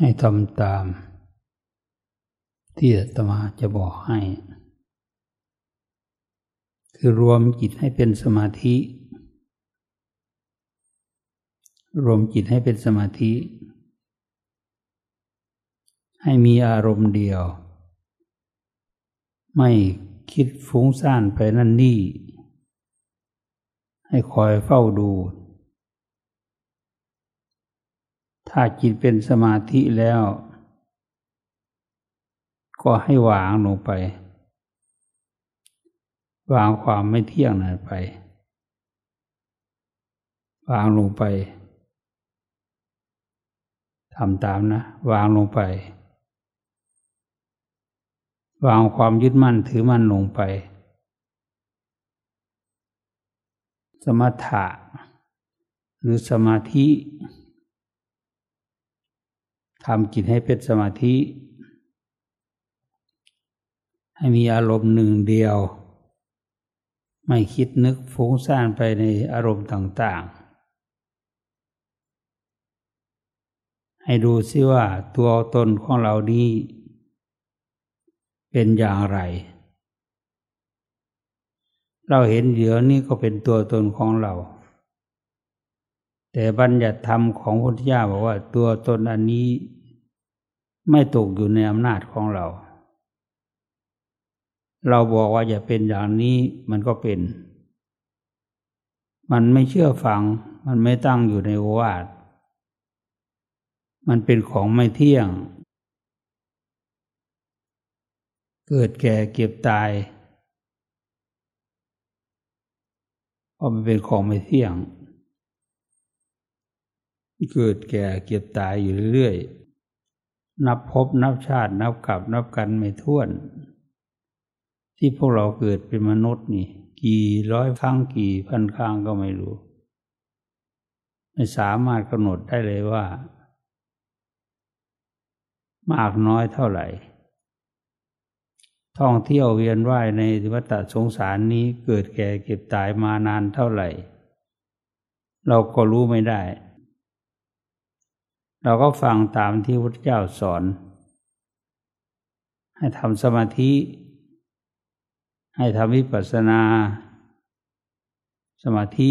ให้ทำตาม ที่อาตมาจะบอกให้ คือรวมจิตให้เป็นสมาธิ รวมจิตให้เป็นสมาธิ ให้มีอารมณ์เดียว ไม่คิดฟุ้งซ่านไปนั่นนี่ ให้คอยเฝ้าดู ถ้าจิตเป็นสมาธิแล้ว ก็ให้วางลงไป วางความไม่เที่ยงนั้นไป วางลงไปทำตามนะ วางลงไป วางความยึดมั่นถือมั่นลงไป สมถะหรือสมาธิ ทำจิตให้เป็นสมาธิ ให้มีอารมณ์หนึ่งเดียว ไม่คิดนึกฟุ้งซ่านไปในอารมณ์ต่างๆ ให้ดูซิว่าตัวตนของเรานี้เป็นอย่างไร เราเห็นเดี๋ยวนี้ก็เป็นตัวตนของเรา แต่บัญญัติธรรมของพุทธเจ้าบอกว่าตัวตนอันนี้ ไม่ตกอยู่ในอำนาจของเรา เราบอกว่าอย่าเป็นอย่างนี้มันก็เป็น มันไม่เชื่อฟัง มันไม่ตั้งอยู่ในวาทมันเป็นของไม่เที่ยง เกิดแก่เก็บตายเพราะมันเป็นของไม่เที่ยง เกิดแก่เก็บตายอยู่เรื่อยๆ นับพบนับชาติ นับกลับนับกันไม่ท้วน ที่พวกเราเกิดเป็นมนุษย์นี่ กี่ร้อยครั้งกี่พันครั้งก็ไม่รู้ ไม่สามารถกำหนดได้เลยว่า มากน้อยเท่าไหร่ ท่องเที่ยวเวียนว่ายในวัฏสงสารนี้เกิดแก่เก็บตายมานานเท่าไหร่ เราก็รู้ไม่ได้ เราก็ฟังตามที่พระเจ้าสอน ให้ทำสมาธิ ให้ทำวิปัสสนา สมาธิ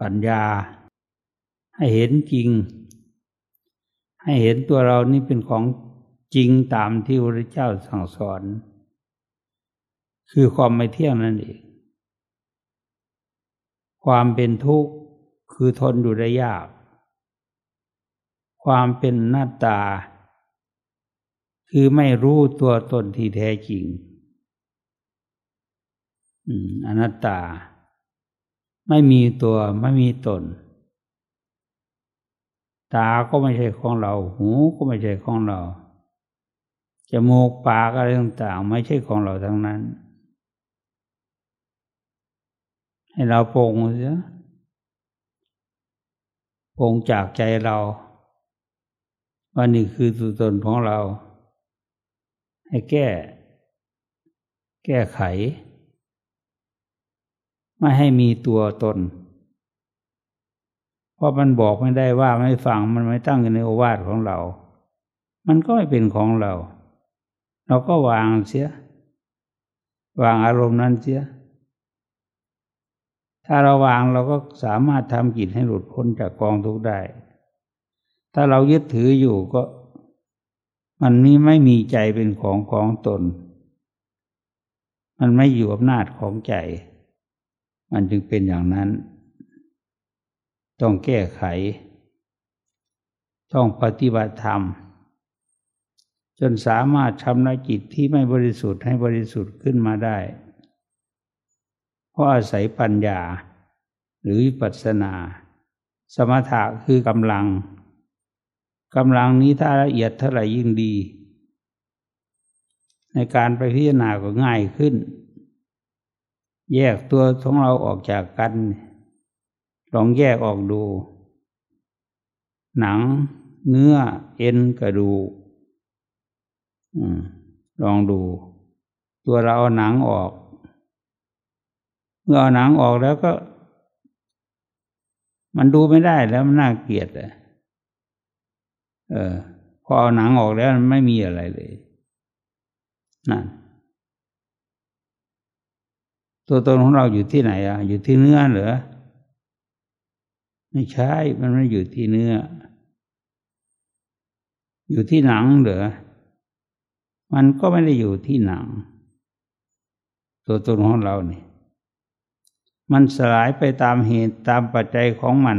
ปัญญา ให้เห็นจริง ให้เห็นตัวเรานี่เป็นของจริงตามที่พระเจ้าสั่งสอน คือความไม่เที่ยงนั่นเอง ความเป็นทุกข์คือทนอยู่ได้ยาก ความเป็นหน้าตา คือไม่รู้ตัวตนที่แท้จริงอนัตตา ไม่มีตัวไม่มีตน ตาก็ไม่ใช่ของเรา หูก็ไม่ใช่ของเราจมูกปากอะไรต่างๆ ไม่ใช่ของเราทั้งนั้น ให้เราปรงเสียปรงจากใจเรา ว่านี่คือตัวตนของเรา ให้แก้ แก้ไข ไม่ให้มีตัวตน เพราะมันบอกไม่ได้ว่าไม่ฟังมันไม่ตั้งอยู่ในโอวาทของเรา มันก็ไม่เป็นของเรา เราก็วางเสีย วางอารมณ์นั้นเสีย ถ้าเราวางเราก็สามารถทำจิตให้หลุดพ้นจากกองทุกข์ได้ ถ้าเรายึดถืออยู่ก็ มันนี้ไม่มีใจเป็นของของตน มันไม่อยู่อำนาจของใจ มันจึงเป็นอย่างนั้น ต้องแก้ไข ต้องปฏิบัติธรรม จนสามารถชำระจิตที่ไม่บริสุทธิ์ให้บริสุทธิ์ขึ้นมาได้ เพราะอาศัยปัญญาหรือวิปัสสนา สมถะคือกำลัง กำลังนี้ถ้าละเอียดเท่าไหร่ยิ่งดี ในการไปพิจารณาก็ง่ายขึ้น แยกตัวของเราออกจากกัน ลองแยกออกดู หนัง เนื้อ เอ็นกระดูกลองดู ตัวเราเอาหนังออก เมื่อเอาหนังออกแล้วก็ มันดูไม่ได้แล้วมันน่าเกลียดเลย เออ พอเอาหนังออกแล้วมันไม่มีอะไรเลยนั่นตัวตนของเราอยู่ที่ไหนอะ อยู่ที่เนื้อเหรอไม่ใช่ มันไม่อยู่ที่เนื้อ อยู่ที่หนังเหรอมันก็ไม่ได้อยู่ที่หนัง ตัวตนของเราเนี่ยมันสลายไปตามเหตุตามปัจจัยของมัน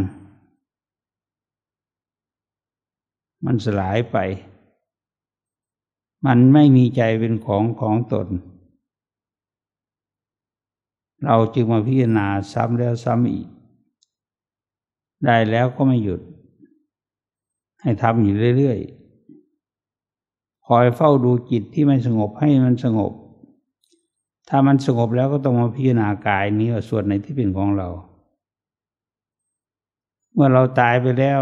มันสลายไป มันไม่มีใจเป็นของของตน เราจึงมาพิจารณาซ้ำแล้วซ้ำอีก ได้แล้วก็ไม่หยุด ให้ทำอยู่เรื่อยๆ คอยเฝ้าดูจิตที่ไม่สงบให้มันสงบ ถ้ามันสงบแล้วก็ต้องมาพิจารณากายนี้ว่าส่วนไหนที่เป็นของเรา เมื่อเราตายไปแล้ว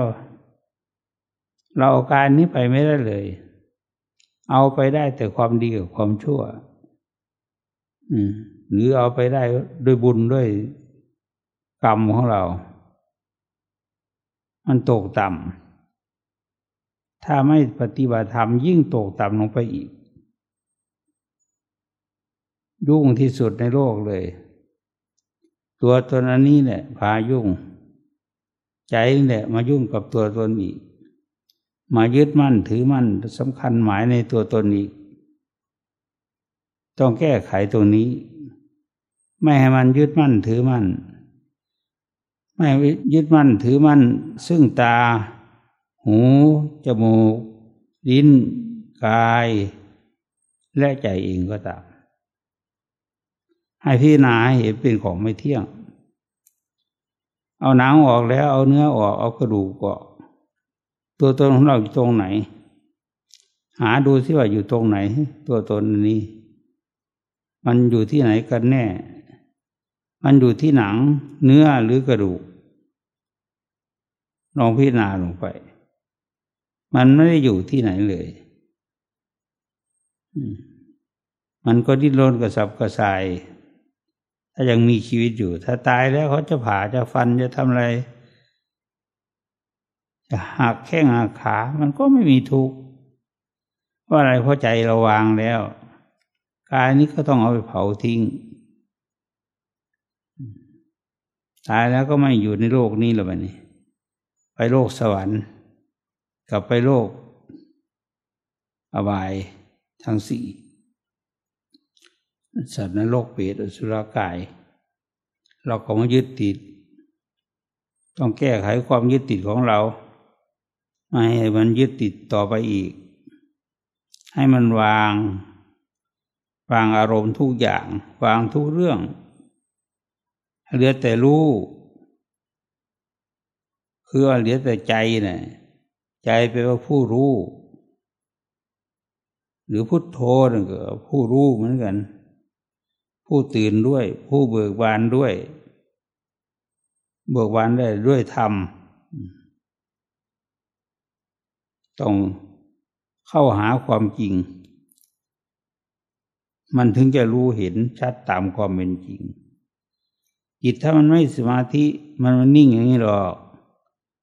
เราเอากายนี้ไปไม่ได้เลย เอาไปได้แต่ความดีกับความชั่ว อืม หรือเอาไปได้ด้วยบุญด้วยกรรมของเรา มันตกต่ำถ้าไม่ปฏิบัติธรรมยิ่งตกต่ำลงไปอีก ยุ่งที่สุดในโลกเลย ตัวตนอันนี้เนี่ยพายุ่ง ใจเนี่ยมายุ่งกับตัวตนอีก มายึดมั่นถือมั่นสำคัญหมายในตัวตนอีก ต้องแก้ไขตรงนี้ ไม่ให้มันยึดมั่นถือมั่น ไม่ยึดมั่นถือมั่น ซึ่งตา หู จมูก ลิ้น กาย และใจเองก็ตาม ให้พี่นาเห็นเป็นของไม่เที่ยง เอาหนังออกแล้วเอาเนื้อออกเอากระดูกออก ตัวตนของเราอยู่ตรงไหน หาดูสิว่าอยู่ตรงไหน ตัวตนนี้ มันอยู่ที่ไหนกันแน่ มันอยู่ที่หนัง เนื้อหรือกระดูกลองพิจารณาลงไป มันไม่ได้อยู่ที่ไหนเลย มันก็ดิ้นรนกระสับกระส่าย ถ้ายังมีชีวิตอยู่ ถ้าตายแล้วเขาจะผ่าจะฟันจะทำอะไร จะหักแข้งหักขา มันก็ไม่มีทุกข์ว่าอะไรเพราะใจเราวางแล้วกายนี้ก็ต้องเอาไปเผาทิ้งตายแล้วก็ไม่อยู่ในโลกนี้แล้วบนี้ ไปโลกสวรรค์ กลับไปโลก อบายทั้งสี่สัตว์นรกเปรตอสุรกาย เราก็มายึดติด ต้องแก้ไขความยึดติดของเรา ไม่ให้มันยึดติดต่อไปอีก ให้มันวาง วางอารมณ์ทุกอย่าง วางทุกเรื่อง เหลือแต่รู้คือเหลือแต่ใจนะ่ะใจเป็นว่าผู้รู้ หรือพุทโธนั่นก็ผู้รู้เหมือนกัน ผู้ตื่นด้วย ผู้เบิกบานด้วย เบิกบานได้ด้วยธรรม ต้องเข้าหาความจริง มันถึงจะรู้เห็นชัดตามความเป็นจริง จิตถ้ามันไม่สมาธิมันมันนิ่งอย่างนี้หรอก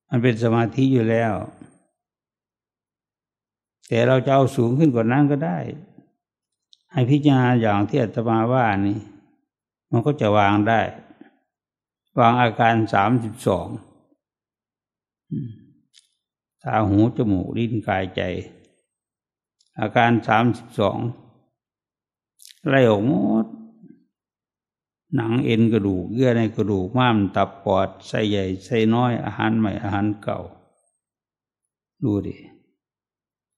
มันเป็นสมาธิอยู่แล้ว แต่เราจะเอาสูงขึ้นกว่านั้นก็ได้ ให้พิจารณาอย่างที่อาตมาว่านี่มันก็จะวางได้ วางอาการสามสิบสอง ตาหูจมูกลิ้นกายใจ อาการสามสิบสองไล่ออกหมด หนังเอ็นกระดูกเยื่อในกระดูกม้ามตับปอดไส้ใหญ่ไส้น้อยอาหารใหม่อาหารเก่า ดูดิ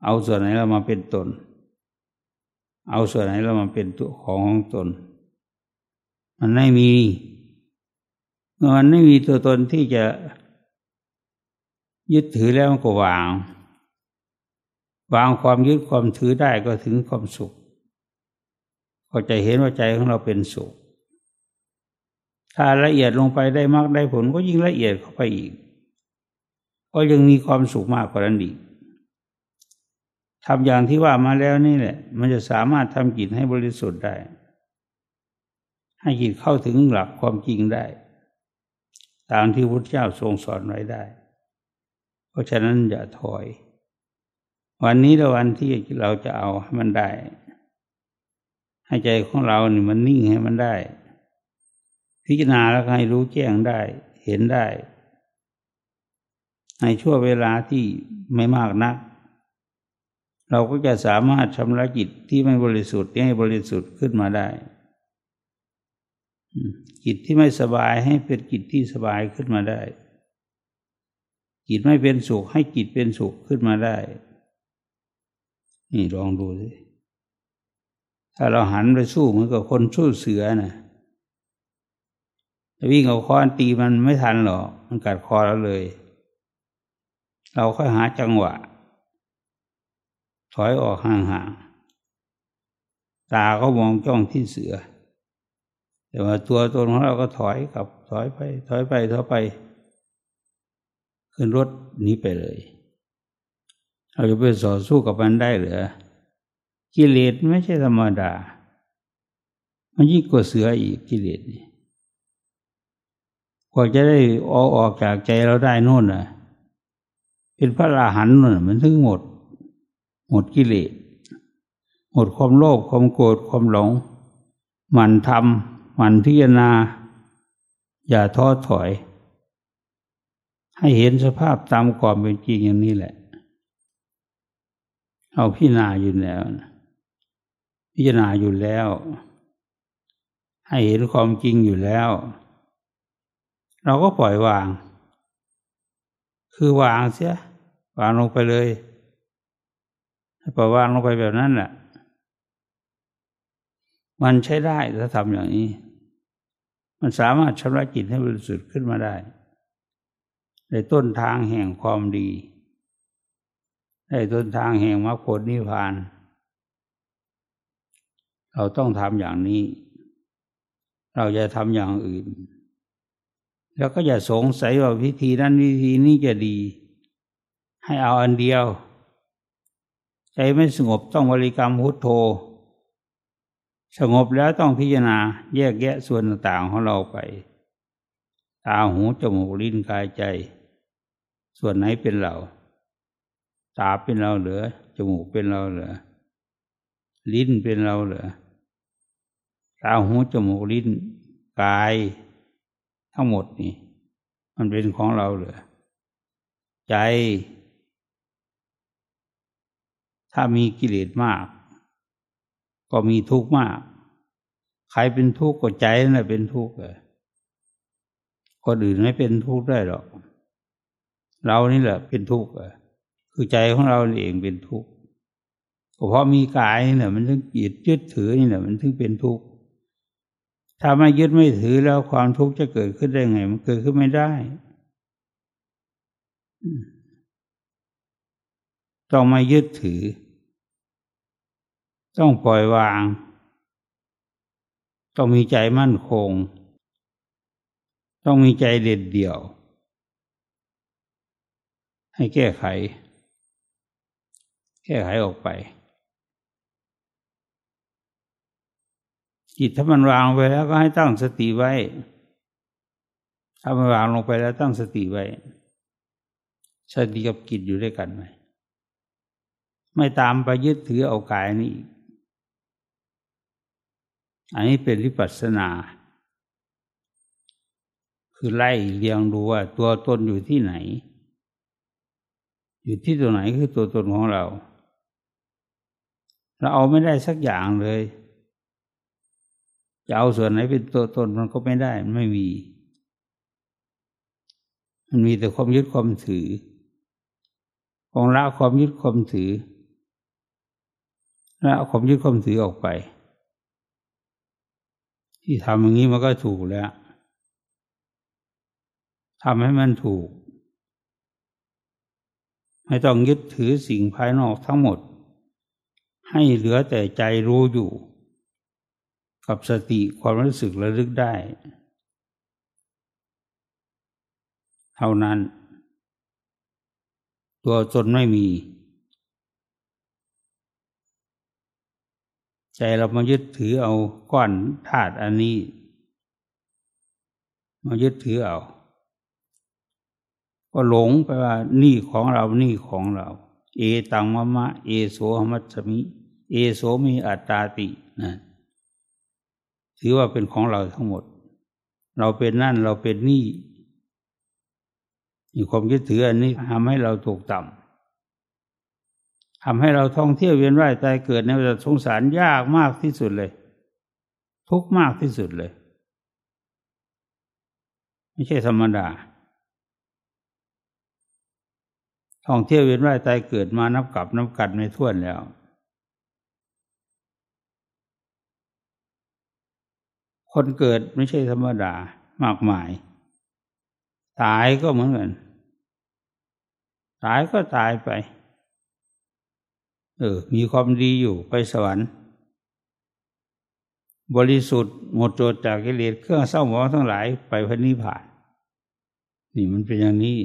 เอาส่วนไหนเรามาเป็นตน เอาส่วนไหนแล้วมันเป็นตัวของของตน มันไม่มี เมื่อมันไม่มีตัวตนที่จะ ยึดถือแล้วมันก็วาง วางความยึดความถือได้ก็ถึงความสุข ก็จะเห็นว่าใจของเราเป็นสุข ถ้าละเอียดลงไปได้มากได้ผลก็ยิ่งละเอียดเข้าไปอีก ก็ยังมีความสุขมากกว่านั้นอีกทำอย่างที่ว่ามาแล้วนี่แหละ มันจะสามารถทำจิตให้บริสุทธิ์ได้ ให้จิตเข้าถึงหลักความจริงได้ ตามที่พระเจ้าทรงสอนไว้ได้ เพราะฉะนั้นอย่าถอย วันนี้ละวันที่เราจะเอาให้มันได้ ให้ใจของเราเนี่ยมันนิ่งให้มันได้ พิจารณาแล้วให้รู้แจ้งได้ เห็นได้ ในช่วงเวลาที่ไม่มากนัก เราก็จะสามารถชำระจิตที่ไม่บริสุทธิ์ให้บริสุทธิ์ขึ้นมาได้จิตที่ไม่สบายให้เป็นจิตที่สบายขึ้นมาได้ จิตไม่เป็นสุข ให้จิตเป็นสุขขึ้นมาได้ นี่ลองดูสิถ้าเราหันไปสู้เหมือนกับคนสู้เสือนะ่ะวิ่งเอาค้อนตีมันไม่ทันหรอก มันกัดคอเราเลย เราค่อยหาจังหวะ ถอยออกห่างๆ ตาก็มองจ้องที่เสือ แต่ว่าตัวตนของเราก็ถอยกลับ ถอยไป ถอยไป ถอยไป ขึ้นรถนี้ไปเลยเราจะไปต่อสู้กับมันได้หรือกิเลสไม่ใช่ธรรมดา มันยิ่งกว่าเสืออีกกิเลสนี่กว่าจะได้ออกออกจากใจเราได้นู่นน่ะ เป็นพระราหันนู่นมันถึงหมด หมดกิเลสหมดความโลภความโกรธความหลง มันทำมันพิจารณา อย่าท้อถอย ให้เห็นสภาพตามความเป็นจริงอย่างนี้แหละ เอาพิจารณาอยู่แล้ว พิจารณาอยู่แล้ว ให้เห็นความจริงอยู่แล้ว เราก็ปล่อยวาง คือวางเสียวางลงไปเลยให้ปล่อยวางลงไปแบบนั้นแหละมันใช้ได้ถ้าทำอย่างนี้ มันสามารถชำระจิตให้บริสุทธิ์ขึ้นมาได้ ในต้นทางแห่งความดีในต้นทางแห่งมรรคผลนิพพาน เราต้องทำอย่างนี้ เราจะทำอย่างอื่น แล้วก็อย่าสงสัยว่าวิธีนั้นวิธีนี้จะดี ให้เอาอันเดียว ใจไม่สงบต้องบริกรรมพุทโธ สงบแล้วต้องพิจารณาแยกแยะส่วนต่างๆของเราไปตาหูจมูกลิ้นกายใจ ส่วนไหนเป็นเรา ตาเป็นเราเหรือจมูกเป็นเราเหรือลิ้นเป็นเราเหรือตาหูจมูกลิ้นกาย ทั้งหมดนี่ มันเป็นของเราเหรือใจ ถ้ามีกิเลสมาก ก็มีทุกข์มาก ใครเป็นทุกข์ก็ใจนั่นแหละเป็นทุกข์เลยคนอื่นไม่เป็นทุกข์ได้หรอก เรานี่แหละเป็นทุกข์คือใจของเราเองเป็นทุกข์เพราะมีกายนี่แหละมันถึงยึดยึดถือนี่แหละมันถึงเป็นทุกข์ถ้าไม่ยึดไม่ถือแล้วความทุกข์จะเกิดขึ้นได้ไง มันเกิดขึ้นไม่ได้ ต้องไม่ยึดถือ ต้องปล่อยวาง ต้องมีใจมั่นคง ต้องมีใจเด็ดเดี่ยว ให้แก้ไข แก้ไขออกไป จิตถ้ามันวางไปแล้วก็ให้ตั้งสติไว้ ถ้ามันวางลงไปแล้วตั้งสติไว้สติกับจิตอยู่ด้วยกันไหมไม่ตามไปยึดถือเอากายนี้ อันนี้เป็นวิปัสสนา คือไล่เรียงดูว่าตัวตนอยู่ที่ไหน อยู่ที่ตัวไหนคือตัวตนของเรา เราเอาไม่ได้สักอย่างเลย จะเอาส่วนไหนเป็นตัวตนมันก็ไม่ได้มันไม่มี มันมีแต่ความยึดความถือของละความยึดความถือละความยึดความถือออกไป ที่ทำอย่างนี้มันก็ถูกแล้วทำให้มันถูก ไม่ต้องยึดถือสิ่งภายนอกทั้งหมด ให้เหลือแต่ใจรู้อยู่ กับสติความรู้สึกระลึกได้ เท่านั้น ตัวตนไม่มี ใจเรามายึดถือเอาก้อนธาตุอันนี้ มายึดถือเอา ก็หลงไปว่านี่ของเรานี่ของเรา เอตังมะมะ เอโสหมัสมิ เอโสมีอัตตาตินะถือว่าเป็นของเราทั้งหมด เราเป็นนั่นเราเป็นนี่มีความคิดถืออันนี้ทำให้เราตกต่ำทำให้เราท่องเที่ยวเวียนว่ายตายเกิดในวัฏสงสารยากมากที่สุดเลย ทุกมากที่สุดเลย ไม่ใช่ธรรมดา ท่องเที่ยวเวียนว่ายตายเกิดมานับกับนับกัดไม่ท้วนแล้ว คนเกิดไม่ใช่ธรรมดามากมาย ตายก็เหมือนกัน ตายก็ตายไป เออ มีความดีอยู่ไปสวรรค์ บริสุทธิ์หมดจดจากกิเลสเครื่องเศร้าหมองทั้งหลายไปพระนิพพาน นี่มันเป็นอย่างนี้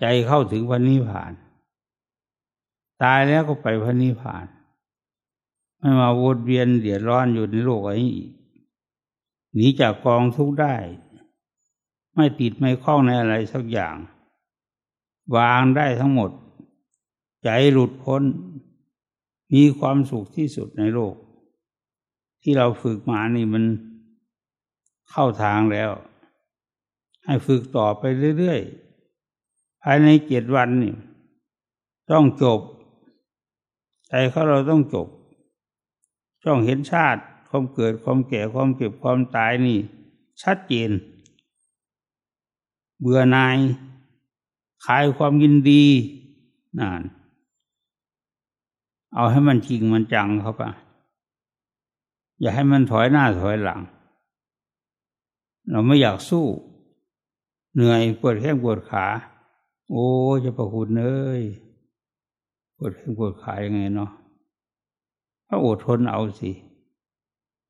ใจเข้าถึงพระนิพพาน ตายแล้วก็ไปพระนิพพาน ไม่มาวนเวียนเดือดร้อนอยู่ในโลกนี้อีกหนีจากกองทุกข์ได้ ไม่ติดไม่คล้องในอะไรสักอย่าง วางได้ทั้งหมด ใจหลุดพ้น มีความสุขที่สุดในโลก ที่เราฝึกมานี่มันเข้าทางแล้ว ให้ฝึกต่อไปเรื่อยๆ ภายในเจ็ดวันนี่ต้องจบ ใจเขาเราต้องจบ ต้องเห็นชาติความเกิดความแก่ความเก็บความตายนี่ ชัดเจน เบื่อนาย ขายความยินดีนานเอาให้มันจริงมันจังเขาปะอย่าให้มันถอยหน้าถอยหลัง เราไม่อยากสู้ เหนื่อยปวดแข้งปวดขา โอ้จะประคุณเอ้ยปวดแข้งปวดขายังไงเนาะก็อดทนเอาสิ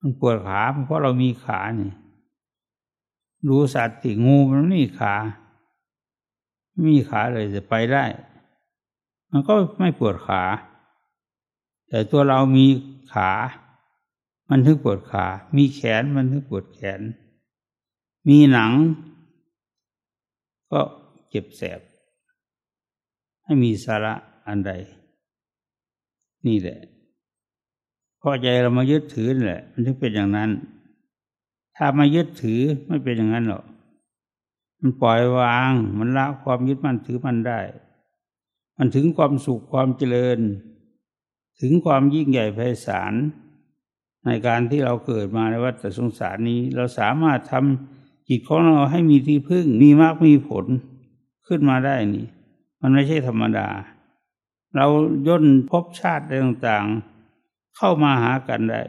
มันปวดขาเพราะเรามีขาเนี่ยรู้สัตว์ติงูมันไม่มีขา ไม่มีขาเลยจะไปได้ มันก็ไม่ปวดขา แต่ตัวเรามีขา มันถึงปวดขา มีแขนมันถึงปวดแขน มีหนัง ก็เจ็บแสบ ให้มีสาระอันใด นี่แหละพอใจเรามายึดถือแหละ มันถึงเป็นอย่างนั้น ถ้ามายึดถือไม่เป็นอย่างนั้นหรอกมันปล่อยวาง มันละความยึดมั่นถือมันได้ มันถึงความสุขความเจริญ ถึงความยิ่งใหญ่ไพศาลในการที่เราเกิดมาในวัฏสงสารนี้ เราสามารถทำจิตของเราให้มีที่พึ่ง มีมากมีผลขึ้นมาได้นี่ มันไม่ใช่ธรรมดา เราย่นพบชาติต่างๆ เข้ามาหากันได้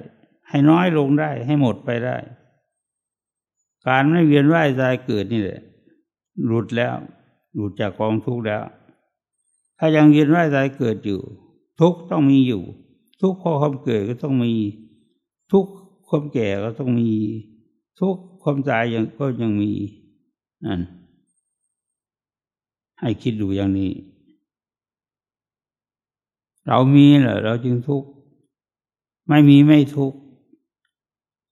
ให้น้อยลงได้ให้หมดไปได้ การไม่เวียนว่ายตายเกิดนี่แหละหลุดแล้ว หลุดจากกองทุกข์แล้ว ถ้ายังเวียนว่ายตายเกิดอยู่ ทุกต้องมีอยู่ ทุกข้อความเกิดก็ต้องมี ทุกความแก่ก็ต้องมี ทุกความตายยังก็ยังมีนั่น ให้คิดดูอย่างนี้ เรามีเหรอเราจึงทุกข์ไม่มีไม่ทุกข์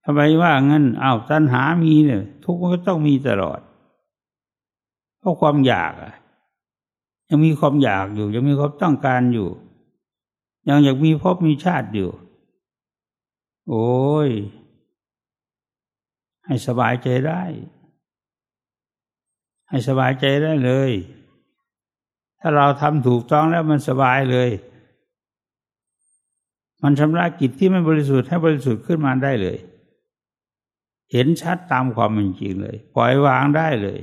ทำไมว่างั้นอ้าวตัณหามีเนี่ยทุกข์มันก็ต้องมีตลอด เพราะความอยากอะยังมีความอยากอยู่ ยังมีความต้องการอยู่ ยังอยากมีพบมีชาติอยู่ โอ้ย ให้สบายใจได้ ให้สบายใจได้เลย ถ้าเราทำถูกต้องแล้วมันสบายเลย มันชำระกิจที่ไม่บริสุทธิ์ให้บริสุทธิ์ขึ้นมาได้เลย เห็นชัดตามความเป็นจริงเลย ปล่อยวางได้เลย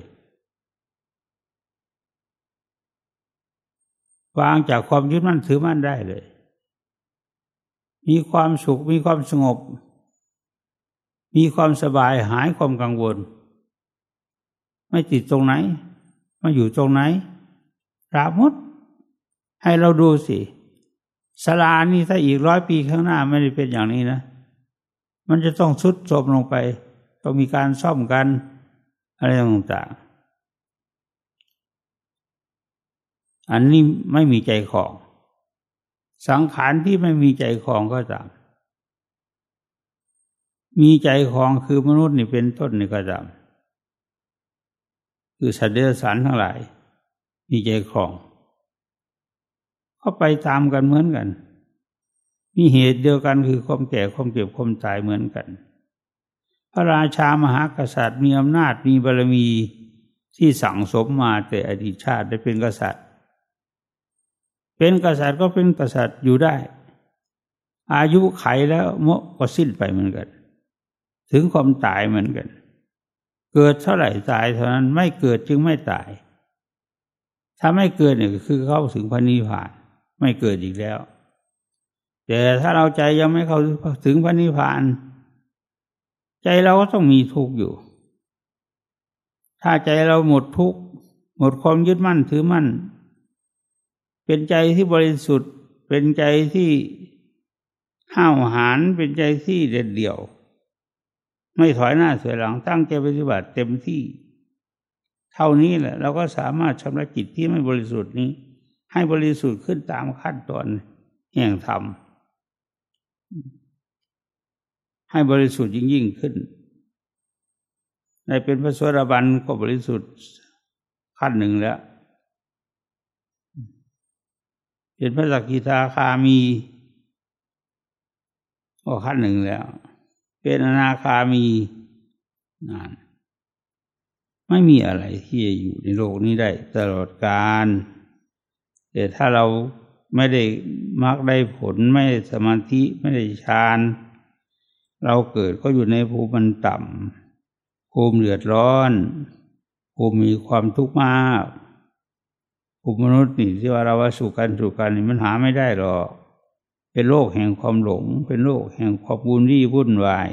วางจากความยึดมั่นถือมั่นได้เลย มีความสุขมีความสงบ มีความสบายหายความกังวล ไม่ติดตรงไหนมาอยู่ตรงไหน ราหมด ให้เราดูสิสลานี่ถ้าอีกร้อยปีข้างหน้าไม่ได้เป็นอย่างนี้นะ มันจะต้องสุดโทมลงไป ต้องมีการซ่อมกัน อะไรต่างๆ อันนี้ไม่มีใจของ สังขารที่ไม่มีใจของก็ตาม มีใจของคือมนุษย์นี่เป็นต้นนี่ก็ตาม คือสัตว์เดรัจฉานทั้งหลาย มีใจครองก็ไปตามกันเหมือนกัน มีเหตุเดียวกันคือความแก่ความเจ็บความตายเหมือนกัน พระราชามหากษัตริย์มีอำนาจมีบารมีที่สั่งสมมาแต่อดีตชาติได้เป็นกษัตริย์ เป็นกษัตริย์ก็เป็นกษัตริย์อยู่ได้ อายุไขแล้วมะก็สิ้นไปเหมือนกัน ถึงความตายเหมือนกัน เกิดเท่าไหร่ตายเท่านั้นไม่เกิดจึงไม่ตาย ถ้าไม่เกิดเนี่ยคือเข้าถึงพระนิพพาน ไม่เกิดอีกแล้ว แต่ถ้าเราใจยังไม่เข้าถึงพระนิพพาน ใจเราก็ต้องมีทุกข์อยู่ ถ้าใจเราหมดทุกข์หมดความยึดมั่นถือมั่น เป็นใจที่บริสุทธิ์ เป็นใจที่ห้าวหาญเป็นใจที่เด็ดเดี่ยว ไม่ถอยหน้าเสียหลังตั้งใจปฏิบัติเต็มที่ เท่านี้แหละ เราก็สามารถชำระจิตที่ไม่บริสุทธิ์นี้ ให้บริสุทธิ์ขึ้นตามขั้นตอนแห่งธรรมให้บริสุทธิ์ยิ่งยิ่งขึ้นในเป็นพระสวดาบันก็บริสุทธิ์ขั้นหนึ่งแล้วเป็นพระสักกิทาคามีก็ขั้นหนึ่งแล้ว เป็นอนาคามีนาน ไม่มีอะไรที่จะอยู่ในโลกนี้ได้ตลอดกาลแต่ถ้าเราไม่ได้มักได้ผลไม่ได้สมาธิไม่ได้ฌานเราเกิดก็อยู่ในภูมิมันต่ำภูมิเดือดร้อน ภูมิมีความทุกข์มากภูมิมนุษย์นี่ที่ว่าเราว่าสุกันสุกันนี่มันหาไม่ได้หรอก เป็นโลกแห่งความหลง เป็นโลกแห่งความวุ่นวี่วุ่นวาย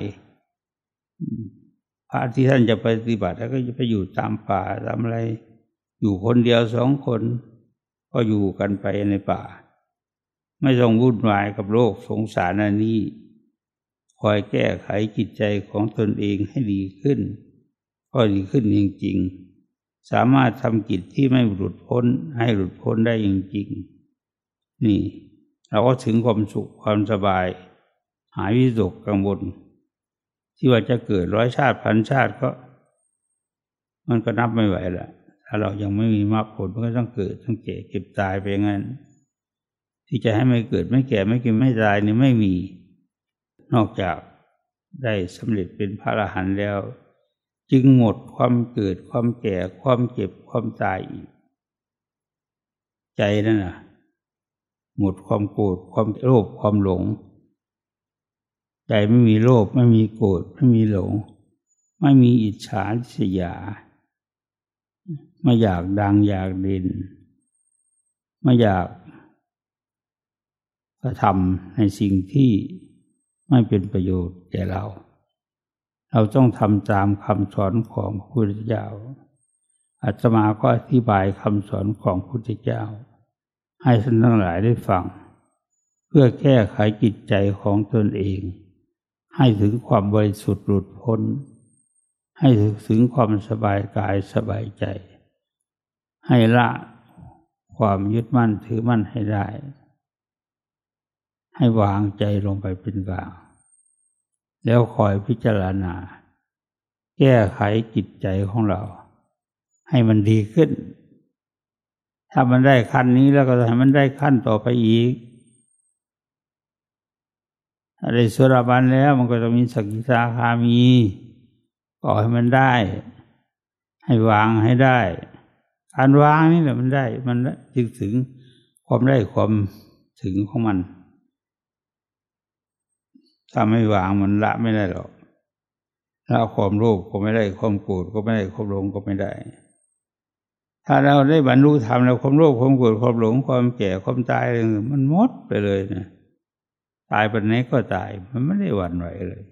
ระที่ท่านจะปฏิบัติแล้วก็จะไปอยู่ตามป่าตามอะไร อยู่คนเดียวสองคน ก็อยู่กันไปในป่า ไม่ต้องวุ่นวายกับโลกสงสารอันนี้ คอยแก้ไขจิตใจของตนเองให้ดีขึ้น ก็ดีขึ้นจริงๆ สามารถทำกิจที่ไม่หลุดพ้นให้หลุดพ้นได้จริงๆ นี่ เราก็ถึงความสุขความสบาย หายวิตกกังวล ที่ว่าจะเกิดร้อยชาติพันชาติก็ มันก็นับไม่ไหวละถ้าเรายังไม่มีมรรคผลมันก็ต้องเกิดต้องแก่เก็บตายไปงั้น ที่จะให้ไม่เกิดไม่แก่ไม่กินไม่ตายนี่ไม่มี นอกจากได้สำเร็จเป็นพระอรหันต์แล้ว จึงหมดความเกิดความแก่ความเจ็บความตายอีก ใจนั่นน่ะ หมดความโกรธความโลภความหลง ใจไม่มีโลภไม่มีโกรธไม่มีหลง ไม่มีอิจฉาเสียา ไม่อยากดังอยากเด่นไม่อยากกระทำในสิ่งที่ไม่เป็นประโยชน์แก่เรา เราต้องทำตามคำสอนของพระพุทธเจ้าอาตมาก็อธิบายคำสอนของพระพุทธเจ้า ให้ท่านทั้งหลายได้ฟัง เพื่อแก้ไขจิตใจของตนเอง ให้ถึงความบริสุทธิ์หลุดพ้น ให้ถึงความสบายกายสบายใจ ให้ละความยึดมั่นถือมั่นให้ได้ ให้วางใจลงไปเป็นกลาง แล้วคอยพิจารณา แก้ไขจิตใจของเรา ให้มันดีขึ้น ถ้ามันได้ขั้นนี้แล้วก็ให้มันได้ขั้นต่อไปอีก อะไรสุรบันแล้ว มันก็จะมีสกิทาคามีก็ให้มันได้ ให้วางให้ได้การวางนี่แหละมันได้ มันจึงถึงความได้ความถึงของมันถ้าไม่วางมันละไม่ได้หรอกละความโลภก็ไม่ได้ความโกรธก็ไม่ได้ความหลงก็ไม่ได้ ถ้าเราได้บรรลุธรรมแล้วความโลภความโกรธความหลงความแก่ความตายมันหมดไปเลยนะ ตายไปไหนก็ตาย มันไม่ได้หวั่นไหวเลย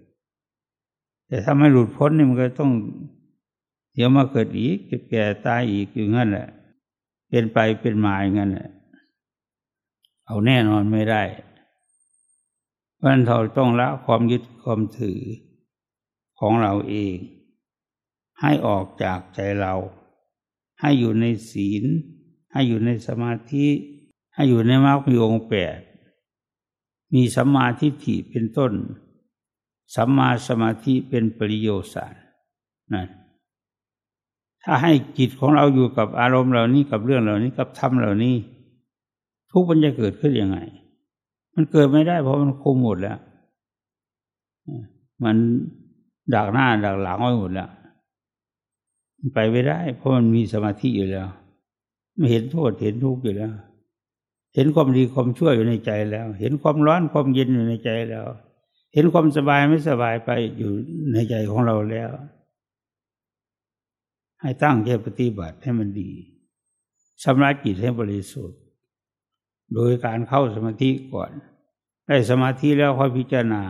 แต่ถ้าไม่หลุดพ้นนี่มันก็ต้อง เดี๋ยวมาเกิดอีกเก็บแก่ตายอีกอยู่งั้นแหละเป็นไปเป็นมาอย่างนั้นแหละเอาแน่นอนไม่ได้เพราะนั้นเราต้องละความยึดความถือของเราเอง ให้ออกจากใจเรา ให้อยู่ในศีล ให้อยู่ในสมาธิ ให้อยู่ในมรรคมีองค์แปด มีสัมมาทิฏฐิเป็นต้น สัมมาสมาธิเป็นปริโยสารนั่นถ้าให้จิตของเราอยู่กับอารมณ์เหล่านี้กับเรื่องเหล่านี้กับธรรมเหล่านี้ ทุกข์มันจะเกิดขึ้นยังไง มันเกิดไม่ได้เพราะมันคุมหมดแล้ว มันดักหน้าดักหลังไว้หมดแล้วไปไม่ได้ เพราะมันมีสมาธิอยู่แล้ว ไม่เห็นโทษเห็นทุกข์อยู่แล้ว เห็นความดีความชั่วอยู่ในใจแล้ว เห็นความร้อนความเย็นอยู่ในใจแล้ว เห็นความสบายไม่สบายไปอยู่ในใจของเราแล้ว ให้ตั้งใจปฏิบัติให้มันดีชำระจิตให้บริสุทธิ์ โดยการเข้าสมาธิก่อน ได้สมาธิแล้วค่อยพิจารณา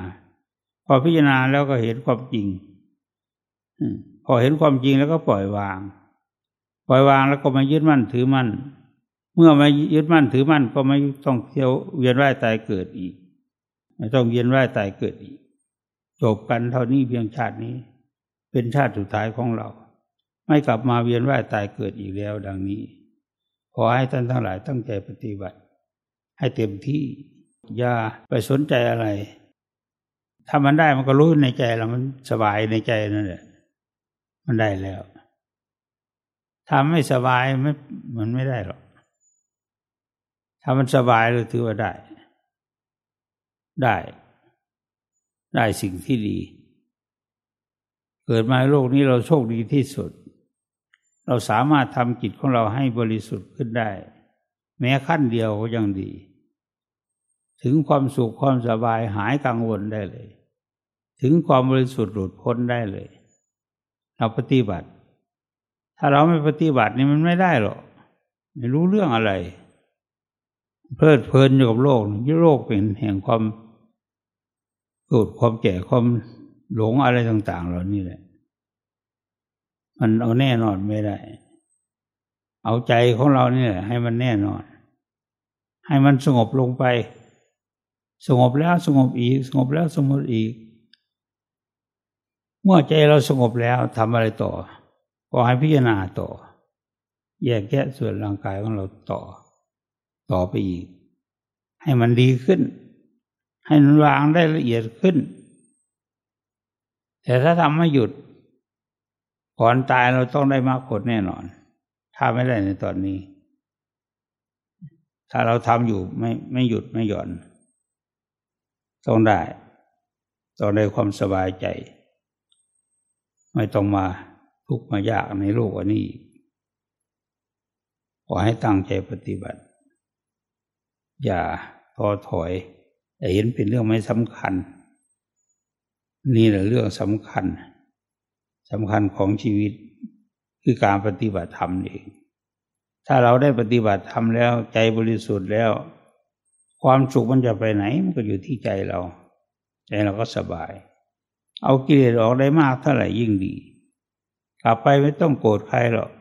พอพิจารณาแล้วก็เห็นความจริงพอเห็นความจริงแล้วก็ปล่อยวาง ปล่อยวางแล้วก็มายึดมั่นถือมั่น เมื่อไมายึดมั่นถือมั่นก็ไม่ต้องเที่ยวเวียนว่ายตายเกิดอีก ไม่ต้องเวียนว่ายตายเกิดอีก จบกันเท่านี้เพียงชาตินี้ เป็นชาติสุดท้ายของเรา ไม่กลับมาเวียนว่ายตายเกิดอีกแล้วดังนี้ ขอให้ท่านทั้งหลายตั้งใจปฏิบัติ ให้เต็มที่อย่าไปสนใจอะไรถ้ามันได้มันก็รู้ในใจเรามันสบายในใจนั่นแหละมันได้แล้วทำไม่สบายไม่มันไม่ได้หรอก ถ้ามันสบายเราถือว่าได้ ได้ ได้สิ่งที่ดี เกิดมาโลกนี้เราโชคดีที่สุด เราสามารถทำจิตของเราให้บริสุทธิ์ขึ้นได้ แม้ขั้นเดียวก็ยังดี ถึงความสุขความสบายหายกังวลได้เลย ถึงความบริสุทธิ์หลุดพ้นได้เลย เราปฏิบัติ ถ้าเราไม่ปฏิบัตินี่มันไม่ได้หรอกไม่รู้เรื่องอะไร เพลิดเพลินอยู่กับโลกยี่โลกเป็นแห่งความโกรธความแก่ความหลงอะไรต่าง ๆ เหล่านี้แหละ มันเอาแน่นอนไม่ได้ เอาใจของเราเนี่ยให้มันแน่นอน ให้มันสงบลงไป สงบแล้วสงบอีก สงบแล้วสงบอีก เมื่อใจเราสงบแล้วทำอะไรต่อ ก็ให้พิจารณาต่อ แยกแยะส่วนร่างกายของเราต่อ ต่อไปอีก ให้มันดีขึ้น ให้มันวางได้ละเอียดขึ้น แต่ถ้าทำไม่หยุด ก่อนตายเราต้องได้มากผลแน่นอน ถ้าไม่ได้ในตอนนี้ ถ้าเราทำอยู่ไม่ไม่หยุดไม่หย่อน ต้องได้ ต้องได้ความสบายใจ ไม่ต้องมาทุกข์มายากในโลกอันนี้ขอให้ตั้งใจปฏิบัติ อย่าท้อถอยแต่เห็นเป็นเรื่องไม่สำคัญ นี่แหละเรื่องสำคัญสำคัญของชีวิตคือการปฏิบัติธรรมเอง ถ้าเราได้ปฏิบัติธรรมแล้วใจบริสุทธิ์แล้ว ความสุขมันจะไปไหน มันก็อยู่ที่ใจเรา ใจเราก็สบาย เอากิเลสออกได้มากเท่าไหร่ยิ่งดี กลับไปไม่ต้องโกรธใครหรอก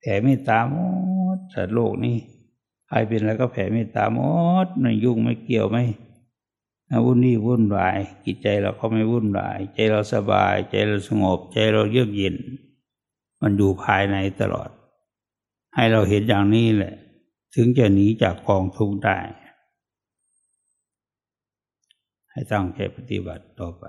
แผ่เมตตามดสัตว์โลกนี้ ใครเป็นอะไรก็แผ่เมตตาหมดไม่ยุ่งไม่เกี่ยวไม่วุ่นนี่วุ่นวายจิตใจเราก็ไม่วุ่นวาย ใจเราสบาย ใจเราสงบ ใจเราเยือกเย็น มันอยู่ภายในตลอด ให้เราเห็นอย่างนี้แหละ ถึงจะหนีจากกองทุกข์ได้ ให้ตั้งใจปฏิบัติต่อไป